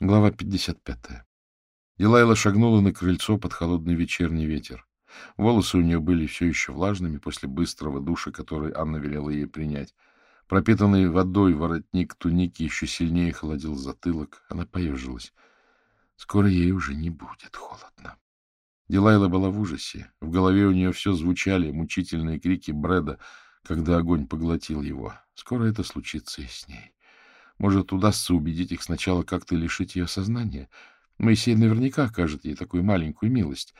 Глава 55. Дилайла шагнула на крыльцо под холодный вечерний ветер. Волосы у нее были все еще влажными после быстрого душа, который Анна велела ей принять. Пропитанный водой воротник туники еще сильнее холодил затылок. Она поежилась. Скоро ей уже не будет холодно. Дилайла была в ужасе. В голове у нее все звучали мучительные крики Брэда, когда огонь поглотил его. Скоро это случится и с ней. Может, удастся убедить их сначала как-то лишить ее сознания. Моисей наверняка окажет ей такую маленькую милость.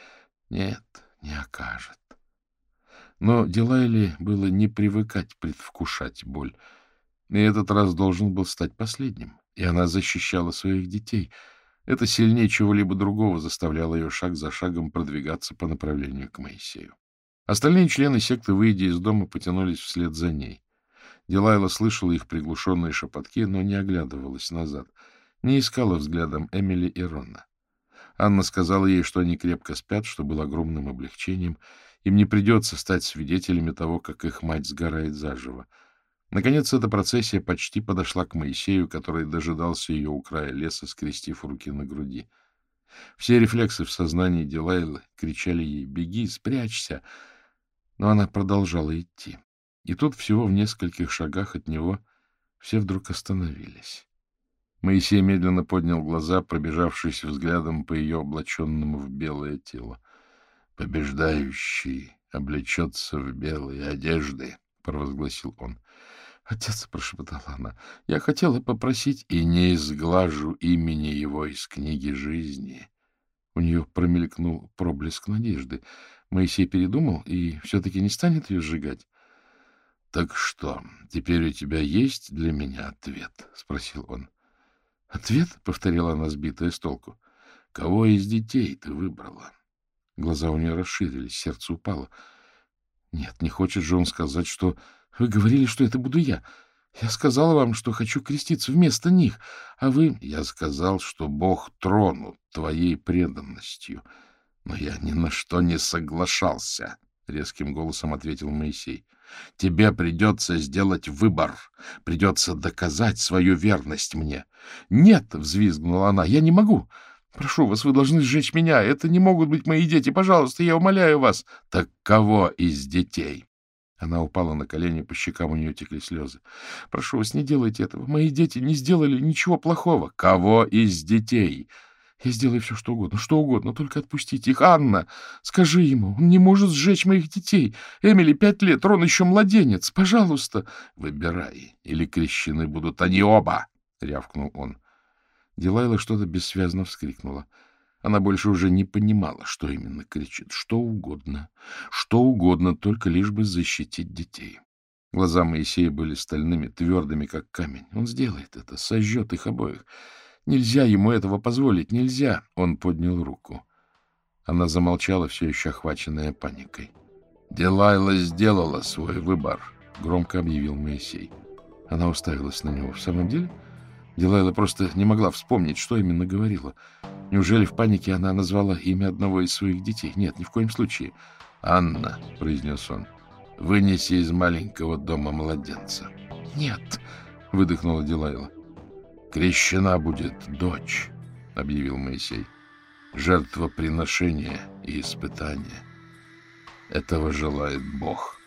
Нет, не окажет. Но Дилайле было не привыкать предвкушать боль. И этот раз должен был стать последним. И она защищала своих детей. Это сильнее чего-либо другого заставляло ее шаг за шагом продвигаться по направлению к Моисею. Остальные члены секты, выйдя из дома, потянулись вслед за ней. Дилайла слышала их приглушенные шепотки, но не оглядывалась назад, не искала взглядом Эмили и Рона. Анна сказала ей, что они крепко спят, что было огромным облегчением. Им не придется стать свидетелями того, как их мать сгорает заживо. Наконец, эта процессия почти подошла к Моисею, который дожидался ее у края леса, скрестив руки на груди. Все рефлексы в сознании Дилайлы кричали ей «Беги, спрячься!», но она продолжала идти. И тут всего в нескольких шагах от него все вдруг остановились. Моисей медленно поднял глаза, пробежавшись взглядом по ее облаченному в белое тело. «Побеждающий облечется в белые одежды», — провозгласил он. «Отец», — прошептала она, — «я хотела попросить, и не изглажу имени его из книги жизни». У нее промелькнул проблеск надежды. Моисей передумал и все-таки не станет ее сжигать. — Так что, теперь у тебя есть для меня ответ? — спросил он. — Ответ? — повторила она, сбитая с толку. — Кого из детей ты выбрала? Глаза у нее расширились, сердце упало. — Нет, не хочет же он сказать, что... Вы говорили, что это буду я. Я сказала вам, что хочу креститься вместо них, а вы... Я сказал, что Бог тронут твоей преданностью, но я ни на что не соглашался, — резким голосом ответил Моисей. — Тебе придется сделать выбор, придется доказать свою верность мне. — Нет, — взвизгнула она, — я не могу. Прошу вас, вы должны сжечь меня. Это не могут быть мои дети. Пожалуйста, я умоляю вас. — Так кого из детей? Она упала на колени, по щекам у нее текли слезы. — Прошу вас, не делайте этого. Мои дети не сделали ничего плохого. — Кого из детей? Я сделаю все, что угодно, что угодно, только отпустите их. Анна, скажи ему, он не может сжечь моих детей. Эмили пять лет, Рон еще младенец. Пожалуйста. Выбирай, или крещены будут они оба, — рявкнул он. Дилайла что-то бессвязно вскрикнула. Она больше уже не понимала, что именно кричит. Что угодно, что угодно, только лишь бы защитить детей. Глаза Моисея были стальными, твердыми, как камень. Он сделает это, сожжет их обоих. Нельзя ему этого позволить, нельзя. Он поднял руку. Она замолчала, все еще охваченная паникой. «Делайла сделала свой выбор», — громко объявил Моисей. Она уставилась на него. «В самом деле?» Дилайла просто не могла вспомнить, что именно говорила. Неужели в панике она назвала имя одного из своих детей? Нет, ни в коем случае. «Анна», — произнес он, — «вынеси из маленького дома младенца». «Нет», — выдохнула Дилайла. Крещена будет дочь, — объявил Моисей. Жертвоприношение и испытание. Этого желает Бог.